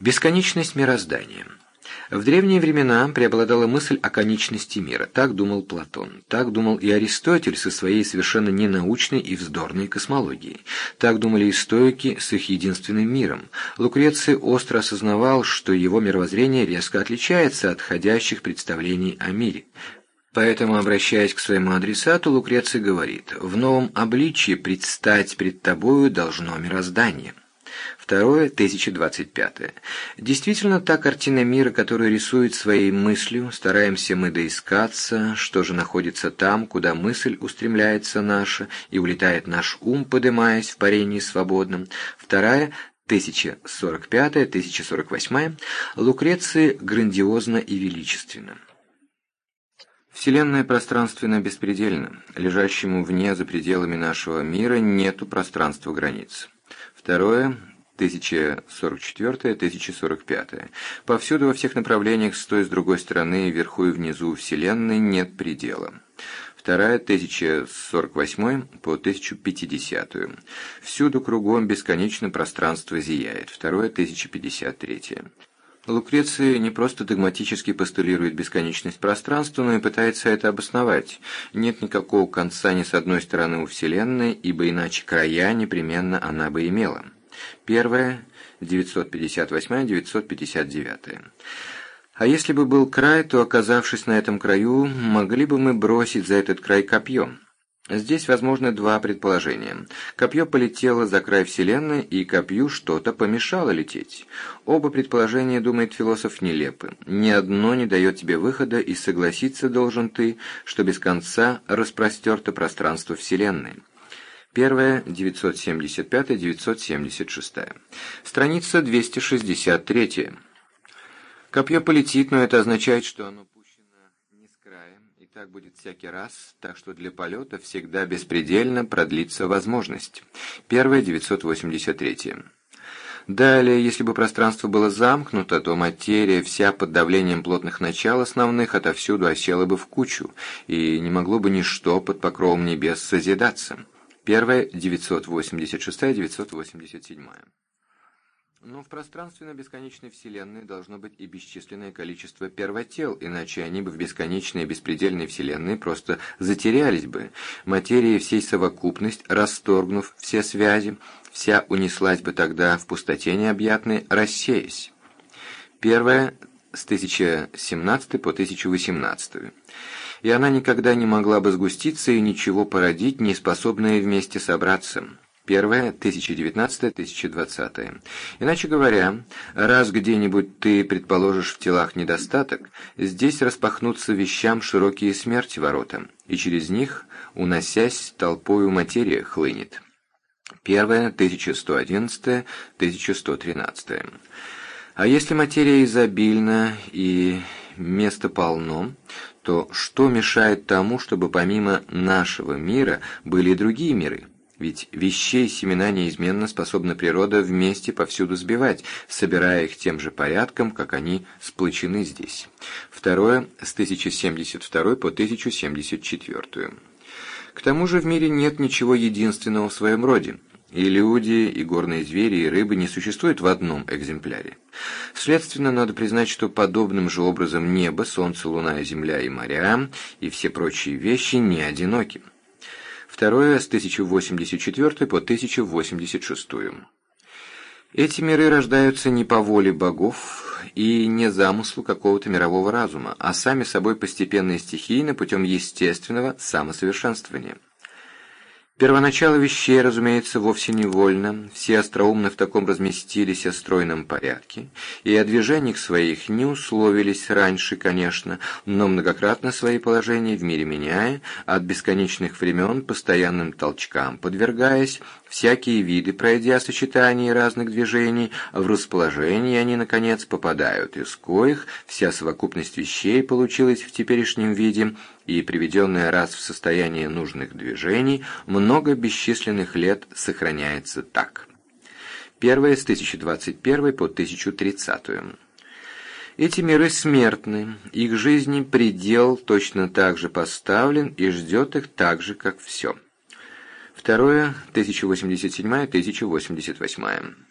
Бесконечность мироздания. В древние времена преобладала мысль о конечности мира. Так думал Платон. Так думал и Аристотель со своей совершенно ненаучной и вздорной космологией. Так думали и стоики с их единственным миром. Лукреций остро осознавал, что его мировоззрение резко отличается от ходящих представлений о мире. Поэтому, обращаясь к своему адресату, Лукреций говорит «В новом обличии предстать пред тобою должно мироздание». Второе, 1025. Действительно, та картина мира, которую рисует своей мыслью, стараемся мы доискаться, что же находится там, куда мысль устремляется наша, и улетает наш ум, подымаясь в парении свободном. Вторая, 1045-1048, Лукреции грандиозно и величественно. Вселенная пространственно беспредельна. Лежащему вне за пределами нашего мира нету пространства границ. Второе, 1044-1045. Повсюду во всех направлениях, с той с другой стороны, вверху и внизу Вселенной, нет предела. Вторая, 1048 по 1050. Всюду кругом бесконечно пространство зияет. Второе, 1053. Лукреций не просто догматически постулирует бесконечность пространства, но и пытается это обосновать. Нет никакого конца ни с одной стороны у Вселенной, ибо иначе края непременно она бы имела. Первое, 958-959. А если бы был край, то, оказавшись на этом краю, могли бы мы бросить за этот край копье. Здесь возможны два предположения. Копье полетело за край Вселенной, и копью что-то помешало лететь. Оба предположения, думает философ, нелепы. Ни одно не дает тебе выхода, и согласиться должен ты, что без конца распростерто пространство Вселенной. Первая, 975-976. Страница 263. Копье полетит, но это означает, что оно пущено не с края, и так будет всякий раз, так что для полета всегда беспредельно продлится возможность. Первая, 983. Далее, если бы пространство было замкнуто, то материя вся под давлением плотных начал основных отовсюду осела бы в кучу, и не могло бы ничто под покровом небес созидаться. Первая, 986-987. Но в пространственно-бесконечной Вселенной должно быть и бесчисленное количество первотел, иначе они бы в бесконечной и беспредельной Вселенной просто затерялись бы. Материя всей совокупность, расторгнув все связи, вся унеслась бы тогда в пустоте необъятной, рассеясь. Первая с 1017 по 1018 и она никогда не могла бы сгуститься и ничего породить, не способные вместе собраться. Первое, 1019-1020. Иначе говоря, раз где-нибудь ты предположишь в телах недостаток, здесь распахнутся вещам широкие смерти ворота, и через них, уносясь, толпою материя хлынет. Первое, 1111-1113. А если материя изобильна и место полно, то что мешает тому, чтобы помимо нашего мира были и другие миры? Ведь вещей семена неизменно способна природа вместе повсюду сбивать, собирая их тем же порядком, как они сплочены здесь. Второе, с 1072 по 1074. К тому же в мире нет ничего единственного в своем роде. И люди, и горные звери, и рыбы не существуют в одном экземпляре. Следственно, надо признать, что подобным же образом небо, солнце, луна, земля и моря, и все прочие вещи не одиноки. Второе с 1084 по 1086. Эти миры рождаются не по воле богов и не замыслу какого-то мирового разума, а сами собой постепенно и стихийно путем естественного самосовершенствования. Первоначало вещей, разумеется, вовсе не вольно, все остроумно в таком разместились о стройном порядке, и о движениях своих не условились раньше, конечно, но многократно свои положения в мире меняя, от бесконечных времен постоянным толчкам подвергаясь, всякие виды пройдя сочетание разных движений, в расположение они, наконец, попадают, из коих вся совокупность вещей получилась в теперешнем виде, и приведенная раз в состояние нужных движений, много бесчисленных лет сохраняется так. Первое с 1021 по 1030. Эти миры смертны, их жизни предел точно так же поставлен и ждет их так же, как все. Второе, 1087-1088.